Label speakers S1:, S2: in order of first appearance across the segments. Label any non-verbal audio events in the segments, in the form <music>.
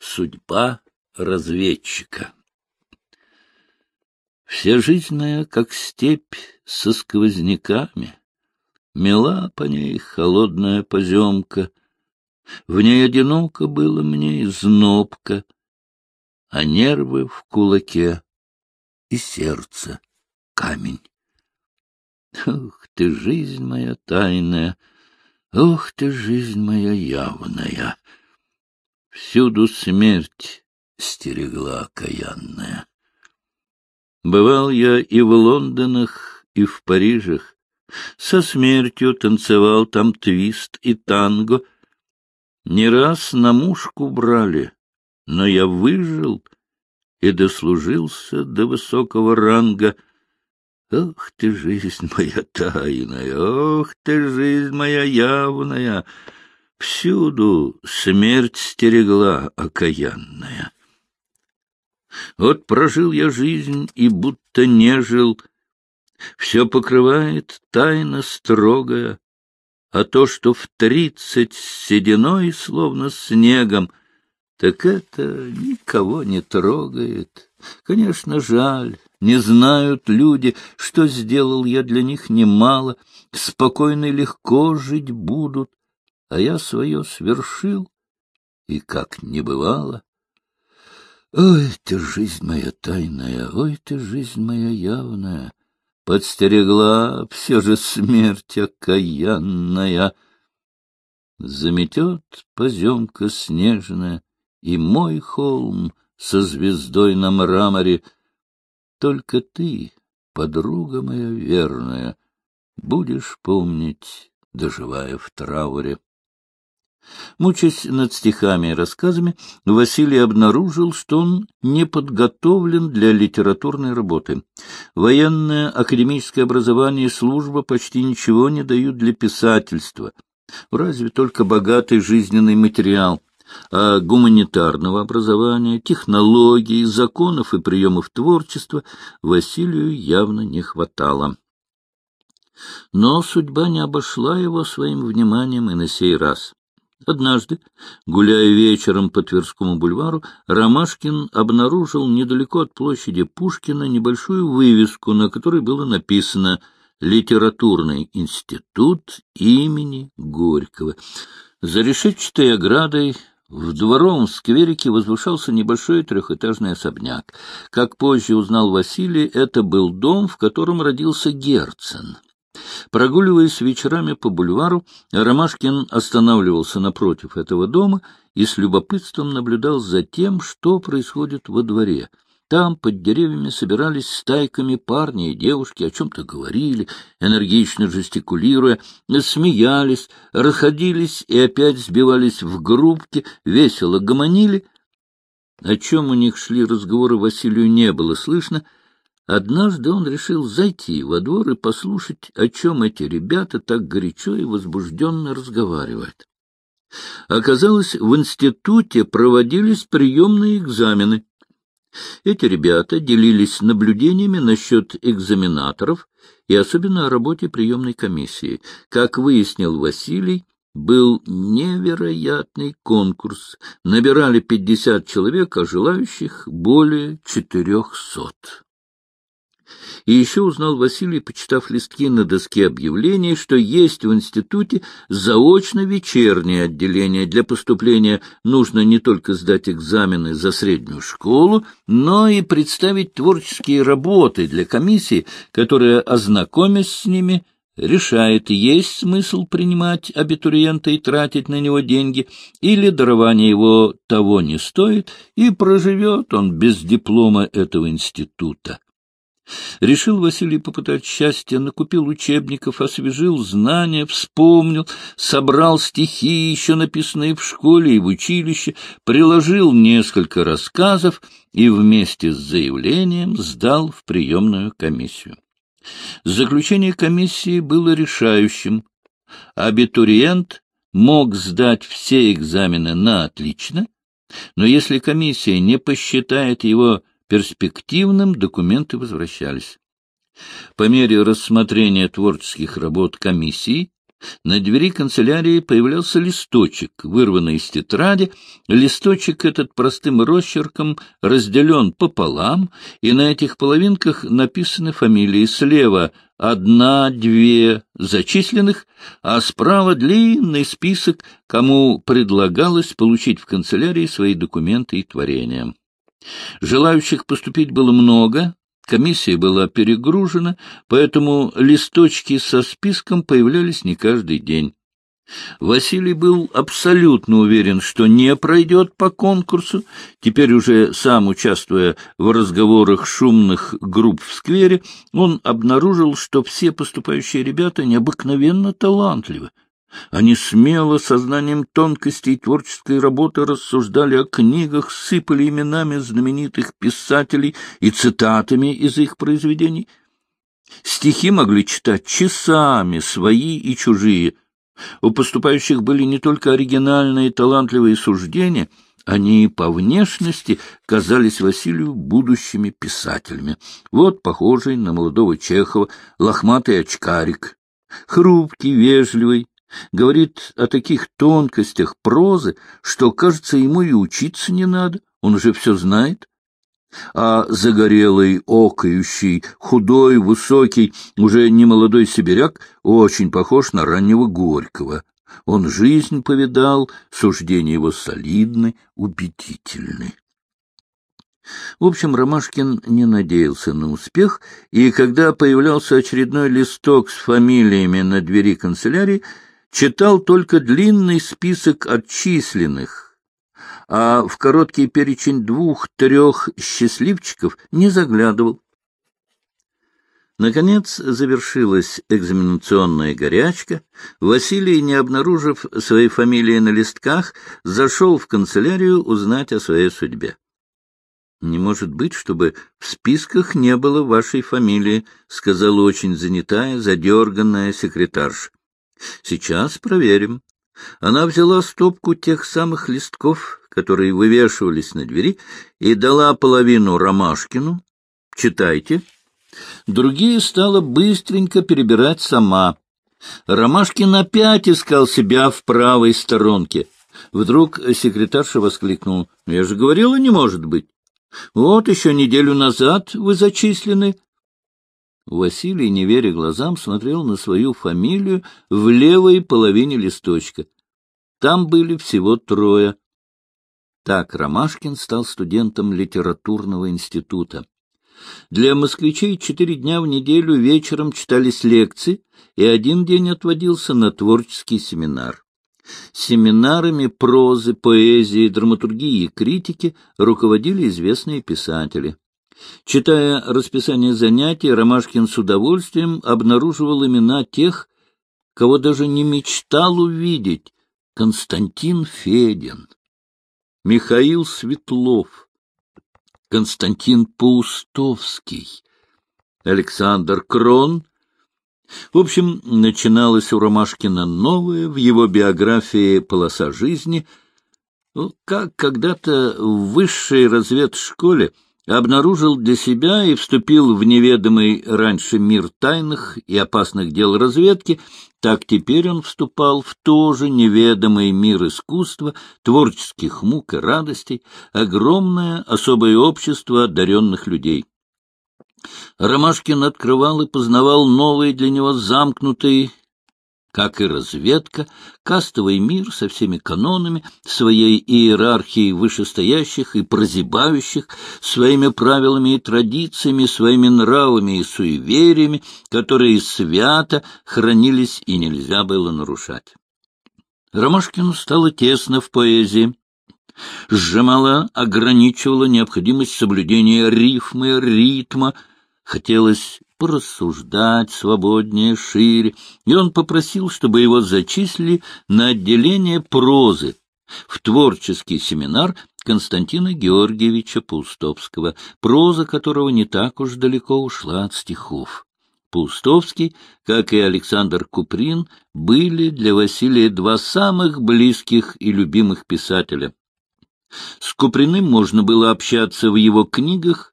S1: Судьба разведчика. Моя, как степь со сквозняками, Мила по ней холодная поземка, В ней одиноко было мне и знобка, А нервы в кулаке и сердце камень. Ох ты, жизнь моя тайная, ох ты, жизнь моя явная! Всюду смерть стерегла окаянная. Бывал я и в Лондонах, и в Парижах, со смертью танцевал там твист и танго. Не раз на мушку брали, но я выжил и дослужился до высокого ранга. Ох ты, жизнь моя тайная, ох ты, жизнь моя явная! Всюду смерть стерегла окаянная. Вот прожил я жизнь и будто не жил, Все покрывает тайна строгая, А то, что в тридцать сединой, словно снегом, Так это никого не трогает. Конечно, жаль, не знают люди, Что сделал я для них немало, Спокойно и легко жить будут, а я свое свершил, и как не бывало. Ой, ты, жизнь моя тайная, ой, ты, жизнь моя явная, подстерегла все же смерть окаянная. Заметет поземка снежная, и мой холм со звездой на мраморе. Только ты, подруга моя верная, будешь помнить, доживая в трауре. Мучаясь над стихами и рассказами, Василий обнаружил, что он не подготовлен для литературной работы. Военное академическое образование и служба почти ничего не дают для писательства. Разве только богатый жизненный материал. А гуманитарного образования, технологий, законов и приемов творчества Василию явно не хватало. Но судьба не обошла его своим вниманием и на сей раз. Однажды, гуляя вечером по Тверскому бульвару, Ромашкин обнаружил недалеко от площади Пушкина небольшую вывеску, на которой было написано «Литературный институт имени Горького». За решетчатой оградой в дворовом скверике возвышался небольшой трехэтажный особняк. Как позже узнал Василий, это был дом, в котором родился Герцен. Прогуливаясь вечерами по бульвару, Ромашкин останавливался напротив этого дома и с любопытством наблюдал за тем, что происходит во дворе. Там под деревьями собирались стайками парни и девушки, о чем-то говорили, энергично жестикулируя, смеялись, расходились и опять сбивались в группки, весело гомонили. О чем у них шли разговоры, Василию не было слышно — Однажды он решил зайти во двор и послушать, о чем эти ребята так горячо и возбужденно разговаривают. Оказалось, в институте проводились приемные экзамены. Эти ребята делились наблюдениями насчет экзаменаторов и особенно о работе приемной комиссии. Как выяснил Василий, был невероятный конкурс. Набирали пятьдесят человек, а желающих более четырехсот. И еще узнал Василий, почитав листки на доске объявлений, что есть в институте заочно-вечернее отделение. Для поступления нужно не только сдать экзамены за среднюю школу, но и представить творческие работы для комиссии, которая, ознакомясь с ними, решает, есть смысл принимать абитуриента и тратить на него деньги, или дарование его того не стоит, и проживет он без диплома этого института. Решил Василий попытать счастье, накупил учебников, освежил знания, вспомнил, собрал стихи, еще написанные в школе и в училище, приложил несколько рассказов и вместе с заявлением сдал в приемную комиссию. Заключение комиссии было решающим. Абитуриент мог сдать все экзамены на отлично, но если комиссия не посчитает его перспективным документы возвращались. По мере рассмотрения творческих работ комиссии На двери канцелярии появлялся листочек, вырванный из тетради. Листочек этот простым росчерком разделен пополам, и на этих половинках написаны фамилии. Слева одна-две зачисленных, а справа длинный список, кому предлагалось получить в канцелярии свои документы и творения. Желающих поступить было много, Комиссия была перегружена, поэтому листочки со списком появлялись не каждый день. Василий был абсолютно уверен, что не пройдет по конкурсу. Теперь уже сам участвуя в разговорах шумных групп в сквере, он обнаружил, что все поступающие ребята необыкновенно талантливы. Они смело, сознанием тонкостей творческой работы рассуждали о книгах, сыпали именами знаменитых писателей и цитатами из их произведений. Стихи могли читать часами, свои и чужие. У поступающих были не только оригинальные и талантливые суждения, они по внешности казались Василию будущими писателями. Вот похожий на молодого Чехова лохматый очкарик, хрупкий, вежливый, Говорит о таких тонкостях прозы, что, кажется, ему и учиться не надо, он уже все знает. А загорелый, окающий, худой, высокий, уже немолодой сибиряк очень похож на раннего Горького. Он жизнь повидал, суждения его солидны, убедительны. В общем, Ромашкин не надеялся на успех, и когда появлялся очередной листок с фамилиями на двери канцелярии, читал только длинный список отчисленных, а в короткий перечень двух-трех счастливчиков не заглядывал. Наконец завершилась экзаменационная горячка. Василий, не обнаружив своей фамилии на листках, зашел в канцелярию узнать о своей судьбе. — Не может быть, чтобы в списках не было вашей фамилии, — сказала очень занятая, задерганная секретарша. Сейчас проверим. Она взяла стопку тех самых листков, которые вывешивались на двери, и дала половину Ромашкину. Читайте. Другие стала быстренько перебирать сама. Ромашкин опять искал себя в правой сторонке. Вдруг секретарша воскликнул. — Я же говорила, не может быть. Вот еще неделю назад вы зачислены, Василий, не веря глазам, смотрел на свою фамилию в левой половине листочка. Там были всего трое. Так Ромашкин стал студентом литературного института. Для москвичей четыре дня в неделю вечером читались лекции, и один день отводился на творческий семинар. Семинарами прозы, поэзии, драматургии и критики руководили известные писатели. Читая расписание занятий, Ромашкин с удовольствием обнаруживал имена тех, кого даже не мечтал увидеть. Константин Федин, Михаил Светлов, Константин Паустовский, Александр Крон. В общем, начиналась у Ромашкина новая в его биографии полоса жизни, ну, как когда-то в высшей разведшколе обнаружил для себя и вступил в неведомый раньше мир тайных и опасных дел разведки, так теперь он вступал в тоже неведомый мир искусства, творческих мук и радостей, огромное особое общество одаренных людей. Ромашкин открывал и познавал новые для него замкнутые как и разведка, кастовый мир со всеми канонами, своей иерархией вышестоящих и прозябающих, своими правилами и традициями, своими нравами и суевериями, которые свято хранились и нельзя было нарушать. Ромашкину стало тесно в поэзии. Сжимала, ограничивала необходимость соблюдения рифмы, ритма. Хотелось порассуждать свободнее, шире, и он попросил, чтобы его зачислили на отделение прозы в творческий семинар Константина Георгиевича Паустовского, проза которого не так уж далеко ушла от стихов. Паустовский, как и Александр Куприн, были для Василия два самых близких и любимых писателя. С Куприным можно было общаться в его книгах,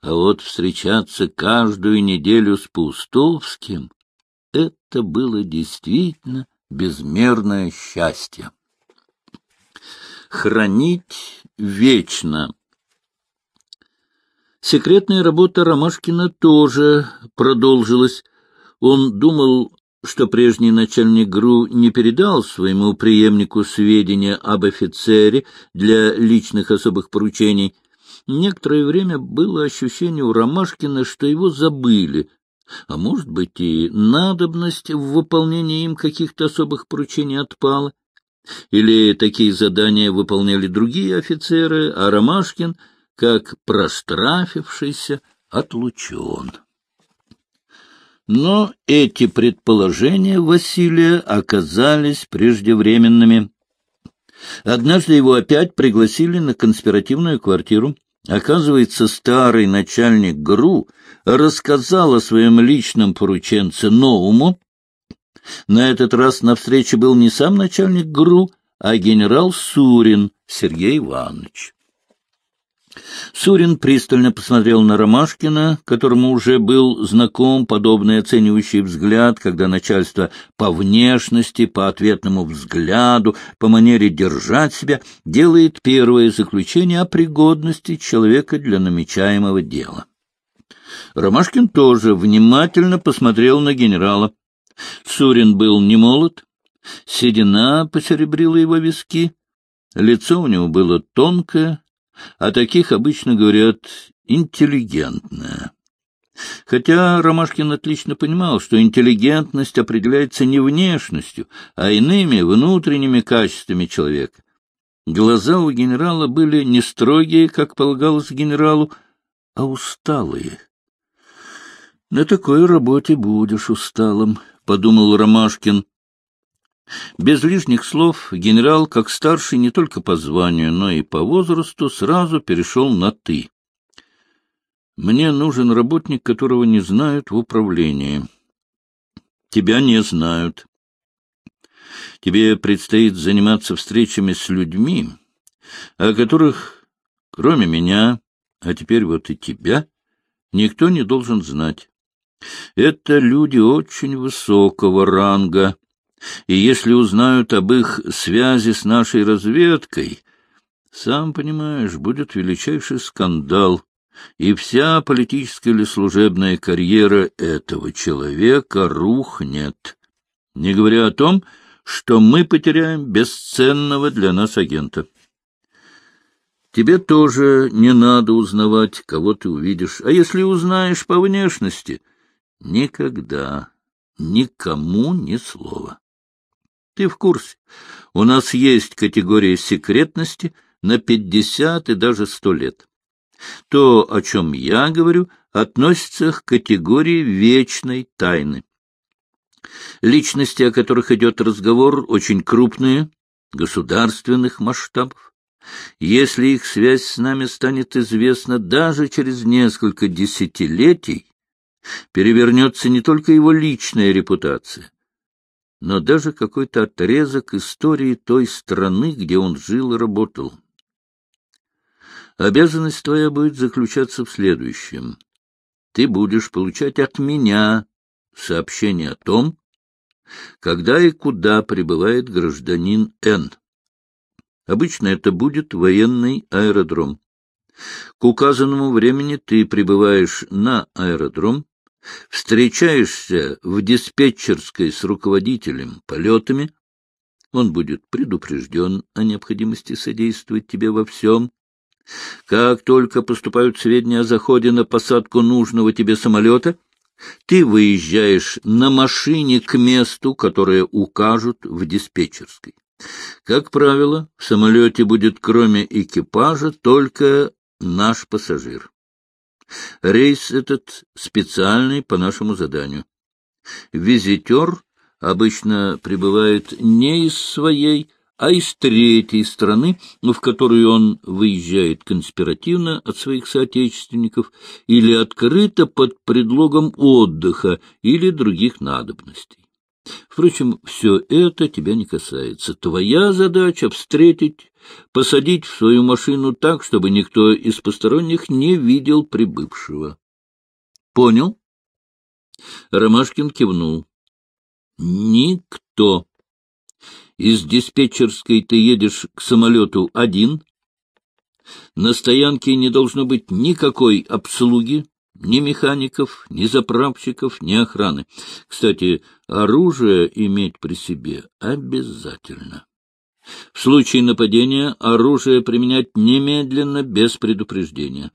S1: а вот встречаться каждую неделю с Паустовским — это было действительно безмерное счастье. Хранить вечно. Секретная работа Ромашкина тоже продолжилась. Он думал, что прежний начальник ГРУ не передал своему преемнику сведения об офицере для личных особых поручений. Некоторое время было ощущение у Ромашкина, что его забыли, а может быть и надобность в выполнении им каких-то особых поручений отпала. Или такие задания выполняли другие офицеры, а Ромашкин, как прострафившийся, отлучен. Но эти предположения Василия оказались преждевременными. Однажды его опять пригласили на конспиративную квартиру. Оказывается, старый начальник ГРУ рассказал о своем личном порученце Новому. На этот раз на встрече был не сам начальник ГРУ, а генерал Сурин Сергей Иванович. Сурин пристально посмотрел на Ромашкина, которому уже был знаком подобный оценивающий взгляд, когда начальство по внешности, по ответному взгляду, по манере держать себя делает первое заключение о пригодности человека для намечаемого дела. Ромашкин тоже внимательно посмотрел на генерала. Сурин был не молод, седина посеребрила его виски, лицо у него было тонкое, о таких обычно говорят интеллигентная. Хотя Ромашкин отлично понимал, что интеллигентность определяется не внешностью, а иными внутренними качествами человека. Глаза у генерала были не строгие, как полагалось генералу, а усталые. — На такой работе будешь усталым, — подумал Ромашкин. Без лишних слов генерал, как старший не только по званию, но и по возрасту, сразу перешел на «ты». «Мне нужен работник, которого не знают в управлении. Тебя не знают. Тебе предстоит заниматься встречами с людьми, о которых, кроме меня, а теперь вот и тебя, никто не должен знать. Это люди очень высокого ранга» И если узнают об их связи с нашей разведкой, сам понимаешь, будет величайший скандал, и вся политическая или служебная карьера этого человека рухнет, не говоря о том, что мы потеряем бесценного для нас агента. Тебе тоже не надо узнавать, кого ты увидишь, а если узнаешь по внешности, никогда никому ни слова. Ты в курсе. У нас есть категория секретности на пятьдесят и даже сто лет. То, о чем я говорю, относится к категории вечной тайны. Личности, о которых идет разговор, очень крупные, государственных масштабов. Если их связь с нами станет известна даже через несколько десятилетий, перевернется не только его личная репутация, но даже какой-то отрезок истории той страны, где он жил и работал. Обязанность твоя будет заключаться в следующем. Ты будешь получать от меня сообщение о том, когда и куда прибывает гражданин Н. Обычно это будет военный аэродром. К указанному времени ты прибываешь на аэродром, встречаешься в диспетчерской с руководителем полетами, он будет предупрежден о необходимости содействовать тебе во всем. Как только поступают сведения о заходе на посадку нужного тебе самолета, ты выезжаешь на машине к месту, которое укажут в диспетчерской. Как правило, в самолете будет кроме экипажа только наш пассажир. Рейс этот специальный по нашему заданию. Визитер обычно прибывает не из своей, а из третьей страны, в которую он выезжает конспиративно от своих соотечественников или открыто под предлогом отдыха или других надобностей. Впрочем, все это тебя не касается. Твоя задача — встретить, посадить в свою машину так, чтобы никто из посторонних не видел прибывшего. Понял? Ромашкин кивнул. Никто. Из диспетчерской ты едешь к самолету один. На стоянке не должно быть никакой обслуги, ни механиков, ни заправщиков, ни охраны. Кстати, оружие иметь при себе обязательно. В случае нападения оружие применять немедленно, без предупреждения.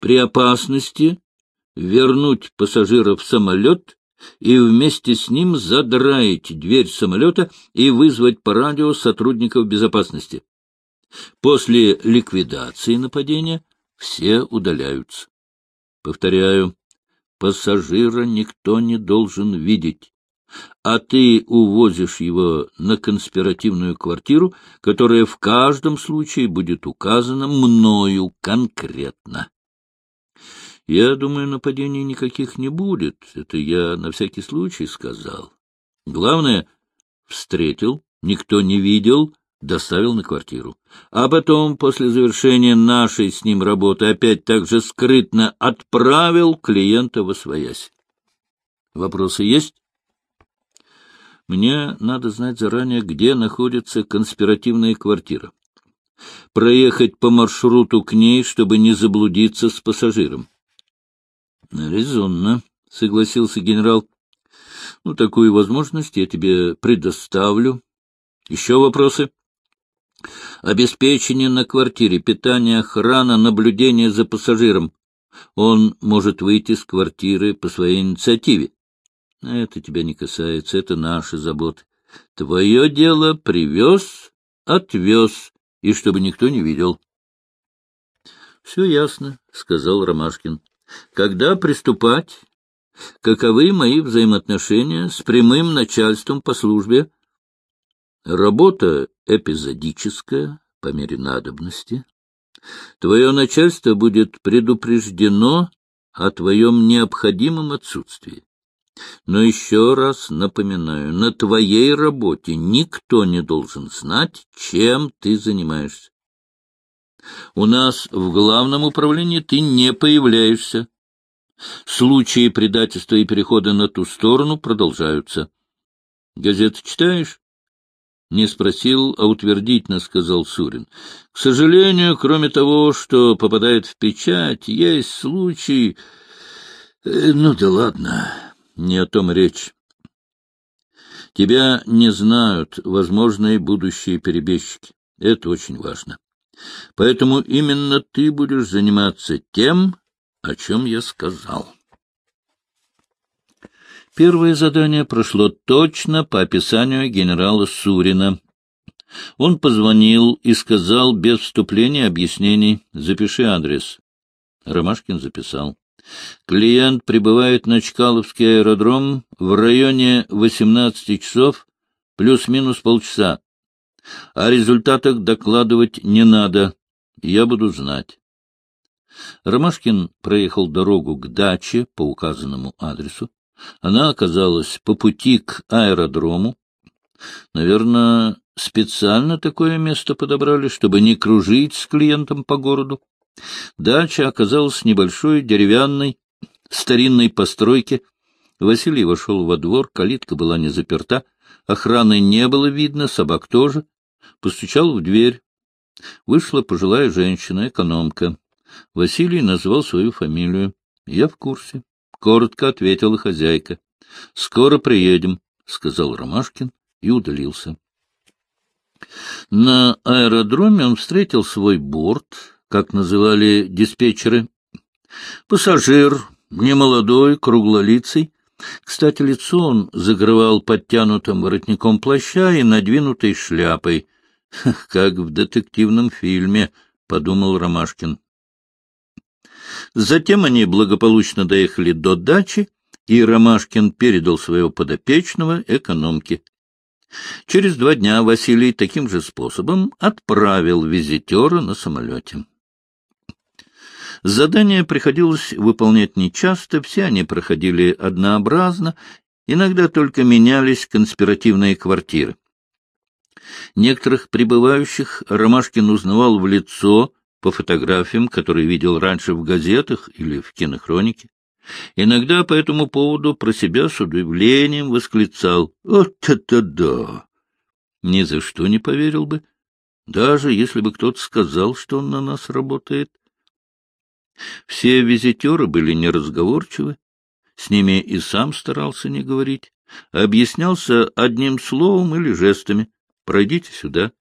S1: При опасности вернуть пассажира в самолет и вместе с ним задраить дверь самолета и вызвать по радио сотрудников безопасности. После ликвидации нападения все удаляются. Повторяю, пассажира никто не должен видеть, а ты увозишь его на конспиративную квартиру, которая в каждом случае будет указана мною конкретно. Я думаю, нападений никаких не будет. Это я на всякий случай сказал. Главное, встретил, никто не видел, доставил на квартиру. А потом, после завершения нашей с ним работы, опять так же скрытно отправил клиента в освоясь. Вопросы есть? Мне надо знать заранее, где находится конспиративная квартира. Проехать по маршруту к ней, чтобы не заблудиться с пассажиром. — Резонно, — согласился генерал. — Ну, такую возможность я тебе предоставлю. Еще вопросы? Обеспечение на квартире, питание, охрана, наблюдение за пассажиром. Он может выйти с квартиры по своей инициативе. Это тебя не касается, это наши заботы. Твое дело привез, отвез, и чтобы никто не видел. — Все ясно, — сказал Ромашкин. Когда приступать? Каковы мои взаимоотношения с прямым начальством по службе? Работа эпизодическая, по мере надобности. Твое начальство будет предупреждено о твоем необходимом отсутствии. Но еще раз напоминаю, на твоей работе никто не должен знать, чем ты занимаешься. У нас в главном управлении ты не появляешься. Случаи предательства и перехода на ту сторону продолжаются. Газеты читаешь? Не спросил, а утвердительно сказал Сурин. К сожалению, кроме того, что попадает в печать, есть случаи... Э, ну да ладно, не о том речь. Тебя не знают возможные будущие перебежчики. Это очень важно. Поэтому именно ты будешь заниматься тем, о чем я сказал. Первое задание прошло точно по описанию генерала Сурина. Он позвонил и сказал без вступления объяснений «Запиши адрес». Ромашкин записал. Клиент прибывает на Чкаловский аэродром в районе 18 часов плюс-минус полчаса. О результатах докладывать не надо, я буду знать. Ромашкин проехал дорогу к даче по указанному адресу. Она оказалась по пути к аэродрому. Наверное, специально такое место подобрали, чтобы не кружить с клиентом по городу. Дача оказалась небольшой, деревянной, старинной постройки. Василий вошел во двор, калитка была не заперта, охраны не было видно, собак тоже постучал в дверь. Вышла пожилая женщина, экономка. Василий назвал свою фамилию. — Я в курсе. — коротко ответила хозяйка. — Скоро приедем, — сказал Ромашкин и удалился. На аэродроме он встретил свой борт, как называли диспетчеры. Пассажир, немолодой, круглолицый. Кстати, лицо он закрывал подтянутым воротником плаща и надвинутой шляпой. <laughs> — Как в детективном фильме, — подумал Ромашкин. Затем они благополучно доехали до дачи, и Ромашкин передал своего подопечного экономке. Через два дня Василий таким же способом отправил визитера на самолете. Задания приходилось выполнять нечасто, все они проходили однообразно, иногда только менялись конспиративные квартиры. Некоторых прибывающих Ромашкин узнавал в лицо по фотографиям, которые видел раньше в газетах или в кинохронике. Иногда по этому поводу про себя с удивлением восклицал «Вот это да!» Ни за что не поверил бы, даже если бы кто-то сказал, что он на нас работает. Все визитеры были неразговорчивы, с ними и сам старался не говорить, объяснялся одним словом или жестами «пройдите сюда,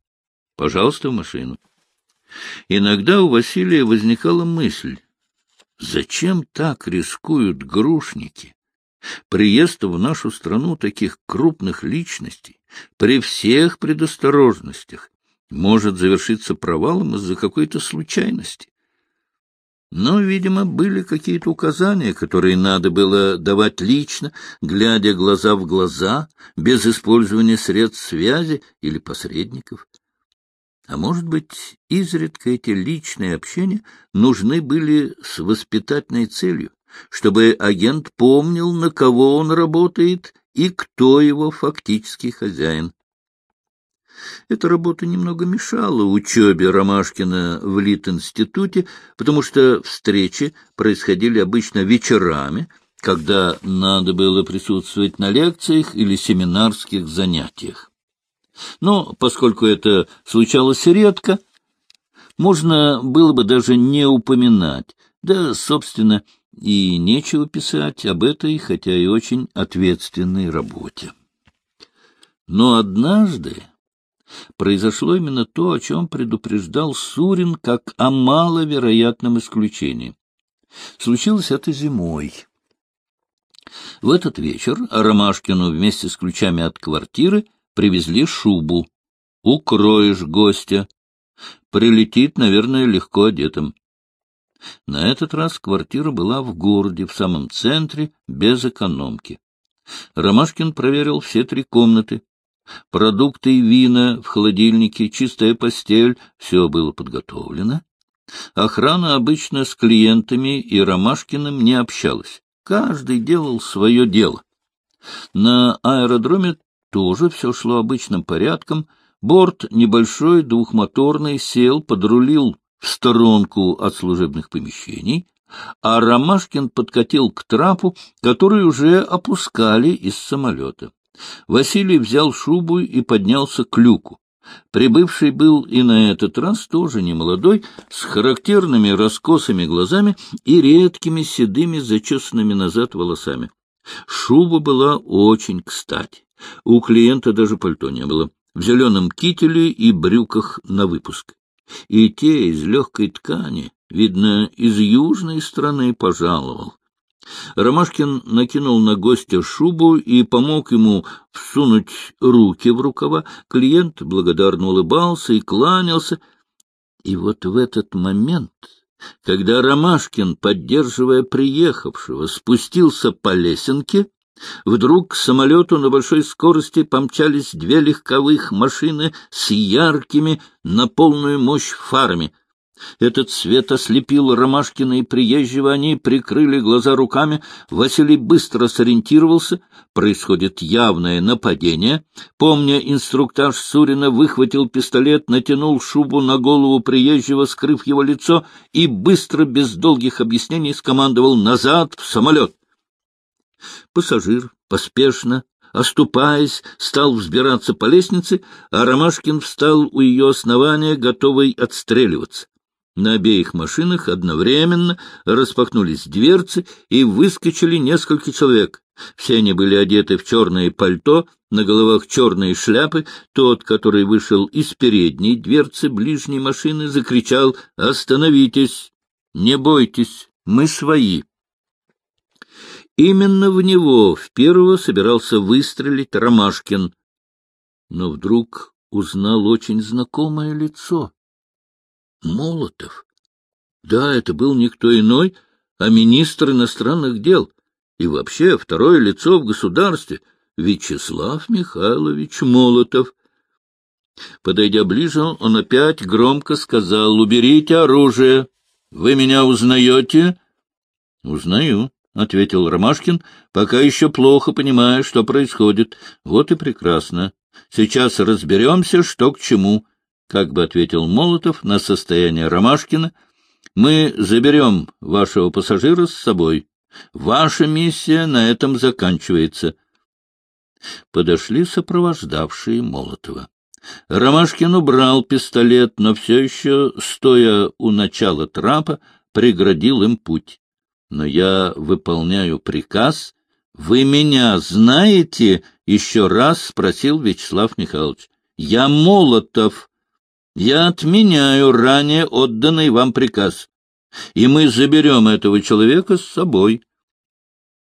S1: пожалуйста, в машину». Иногда у Василия возникала мысль Зачем так рискуют грушники? Приезд в нашу страну таких крупных личностей при всех предосторожностях может завершиться провалом из-за какой-то случайности. Но, видимо, были какие-то указания, которые надо было давать лично, глядя глаза в глаза, без использования средств связи или посредников. А может быть, изредка эти личные общения нужны были с воспитательной целью, чтобы агент помнил, на кого он работает и кто его фактический хозяин. Эта работа немного мешала учебе Ромашкина в Лит-институте, потому что встречи происходили обычно вечерами, когда надо было присутствовать на лекциях или семинарских занятиях. Но поскольку это случалось редко, можно было бы даже не упоминать, да, собственно, и нечего писать об этой, хотя и очень ответственной работе. Но однажды произошло именно то, о чем предупреждал Сурин, как о маловероятном исключении. Случилось это зимой. В этот вечер Ромашкину вместе с ключами от квартиры привезли шубу. Укроешь гостя. Прилетит, наверное, легко одетым. На этот раз квартира была в городе, в самом центре, без экономки. Ромашкин проверил все три комнаты. Продукты и вина в холодильнике, чистая постель — все было подготовлено. Охрана обычно с клиентами и Ромашкиным не общалась. Каждый делал свое дело. На аэродроме тоже все шло обычным порядком. Борт небольшой, двухмоторный, сел, подрулил в сторонку от служебных помещений, а Ромашкин подкатил к трапу, который уже опускали из самолета. Василий взял шубу и поднялся к люку. Прибывший был и на этот раз тоже немолодой, с характерными раскосыми глазами и редкими седыми зачесанными назад волосами. Шуба была очень кстати. У клиента даже пальто не было. В зеленом кителе и брюках на выпуск. И те из легкой ткани, видно, из южной страны пожаловал. Ромашкин накинул на гостя шубу и помог ему всунуть руки в рукава. Клиент благодарно улыбался и кланялся. И вот в этот момент, когда Ромашкин, поддерживая приехавшего, спустился по лесенке, Вдруг к самолету на большой скорости помчались две легковых машины с яркими на полную мощь фарами. Этот свет ослепил Ромашкина и приезжего, они прикрыли глаза руками. Василий быстро сориентировался. Происходит явное нападение. Помня инструктаж Сурина, выхватил пистолет, натянул шубу на голову приезжего, скрыв его лицо, и быстро, без долгих объяснений, скомандовал «назад в самолет». Пассажир поспешно, оступаясь, стал взбираться по лестнице, а Ромашкин встал у ее основания, готовый отстреливаться. На обеих машинах одновременно распахнулись дверцы и выскочили несколько человек. Все они были одеты в черное пальто, на головах черные шляпы. Тот, который вышел из передней дверцы ближней машины, закричал «Остановитесь! Не бойтесь! Мы свои!» Именно в него в первого собирался выстрелить Ромашкин. Но вдруг узнал очень знакомое лицо. Молотов. Да, это был никто иной, а министр иностранных дел. И вообще второе лицо в государстве — Вячеслав Михайлович Молотов. Подойдя ближе, он опять громко сказал, «Уберите оружие! Вы меня узнаете?» «Узнаю», — ответил Ромашкин, — пока еще плохо понимая, что происходит. Вот и прекрасно. Сейчас разберемся, что к чему, — как бы ответил Молотов на состояние Ромашкина. Мы заберем вашего пассажира с собой. Ваша миссия на этом заканчивается. Подошли сопровождавшие Молотова. Ромашкин убрал пистолет, но все еще, стоя у начала трапа, преградил им путь. Но я выполняю приказ. Вы меня знаете? — еще раз спросил Вячеслав Михайлович. — Я Молотов. Я отменяю ранее отданный вам приказ. И мы заберем этого человека с собой.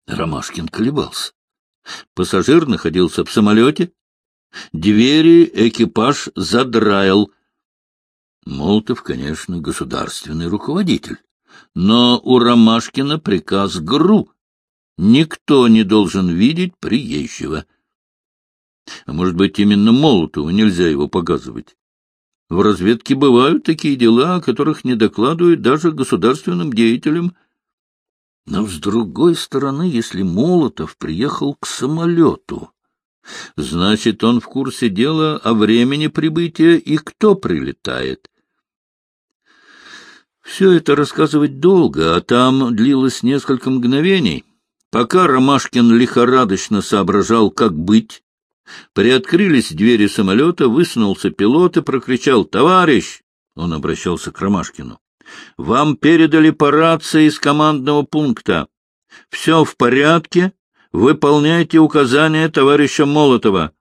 S1: Ромашкин колебался. Пассажир находился в самолете. Двери экипаж задраил. Молотов, конечно, государственный руководитель. Но у Ромашкина приказ ГРУ. Никто не должен видеть приезжего. А может быть, именно Молотову нельзя его показывать? В разведке бывают такие дела, о которых не докладывают даже государственным деятелям. Но, с другой стороны, если Молотов приехал к самолету, значит, он в курсе дела о времени прибытия и кто прилетает. Все это рассказывать долго, а там длилось несколько мгновений, пока Ромашкин лихорадочно соображал, как быть. Приоткрылись двери самолета, высунулся пилот и прокричал «Товарищ!» Он обращался к Ромашкину. «Вам передали по рации из командного пункта. Все в порядке. Выполняйте указания товарища Молотова».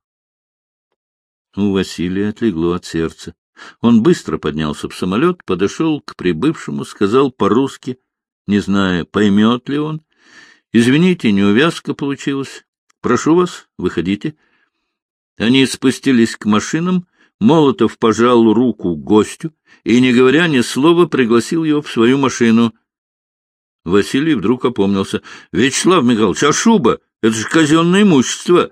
S1: У Василия отлегло от сердца. Он быстро поднялся в самолет, подошел к прибывшему, сказал по-русски, не зная, поймет ли он. «Извините, неувязка получилась. Прошу вас, выходите». Они спустились к машинам, Молотов пожал руку гостю и, не говоря ни слова, пригласил его в свою машину. Василий вдруг опомнился. — Вячеслав Михайлович, а шуба? Это же казенное имущество!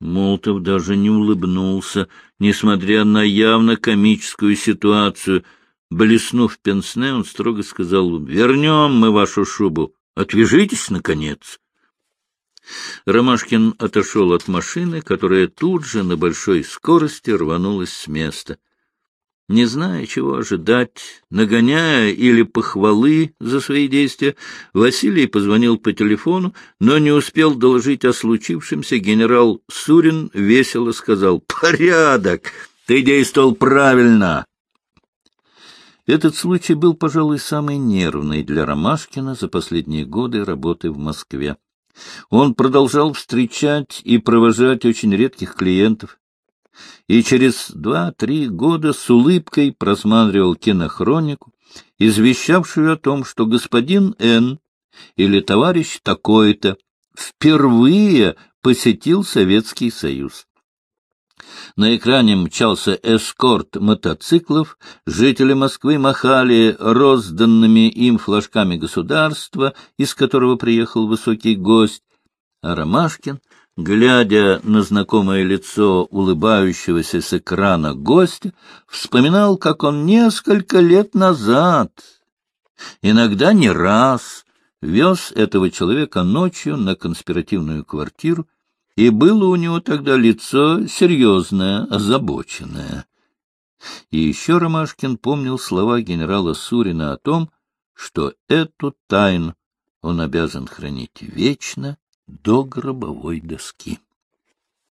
S1: Молотов даже не улыбнулся, несмотря на явно комическую ситуацию. Блеснув пенсне, он строго сказал, — Вернем мы вашу шубу. Отвяжитесь, наконец. Ромашкин отошел от машины, которая тут же на большой скорости рванулась с места. Не зная, чего ожидать, нагоняя или похвалы за свои действия, Василий позвонил по телефону, но не успел доложить о случившемся. Генерал Сурин весело сказал «Порядок! Ты действовал правильно!» Этот случай был, пожалуй, самый нервный для Ромашкина за последние годы работы в Москве. Он продолжал встречать и провожать очень редких клиентов, и через два-три года с улыбкой просматривал кинохронику, извещавшую о том, что господин Н. или товарищ такой-то впервые посетил Советский Союз. На экране мчался эскорт мотоциклов, жители Москвы махали розданными им флажками государства, из которого приехал высокий гость, а Ромашкин, глядя на знакомое лицо улыбающегося с экрана гостя, вспоминал, как он несколько лет назад, иногда не раз, вез этого человека ночью на конспиративную квартиру и было у него тогда лицо серьезное, озабоченное. И еще Ромашкин помнил слова генерала Сурина о том, что эту тайну он обязан хранить вечно до гробовой доски.